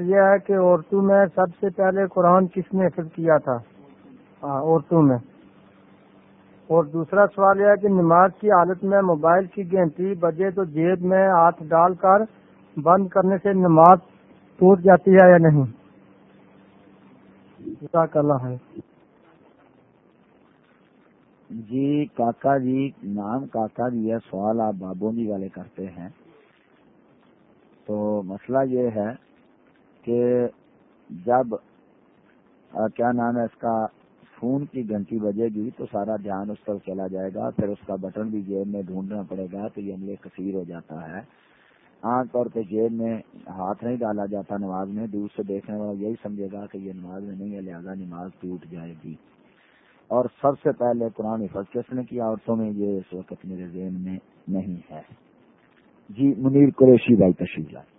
یہ ہے کہ عورتوں میں سب سے پہلے قرآن کس نے حفظ کیا تھا؟ ہاں عورتوں میں۔ اور دوسرا سوال یہ ہے کہ نماز کی حالت میں موبائل کی گھنٹی بجے تو جیب میں ہاتھ ڈال کر بند کرنے سے نماز ٹوٹ جاتی ہے یا نہیں؟ اللہ ہے جی کاکا جی نام کاکا جی ہے، سوال آپ بابونی جی والے کرتے ہیں۔ تو مسئلہ یہ ہے کہ جب کیا نام ہے، اس کا فون کی گھنٹی بجے گی تو سارا دھیان اس پر چلا جائے گا، پھر اس کا بٹن بھی جیب میں ڈھونڈنا پڑے گا، تو یہ عملے کثیر ہو جاتا ہے۔ عام طور پہ جیب میں ہاتھ نہیں ڈالا جاتا نماز میں، دور سے دیکھنے والا یہی سمجھے گا کہ یہ نماز میں نہیں ہے، لہٰذا نماز ٹوٹ جائے گی۔ اور سب سے پہلے قرآن حفظ کس نے کیا؟ عورتوں میں یہ اس وقت میرے ذہن میں نہیں ہے۔ جی منیر قریشی بھائی تشریف لائے۔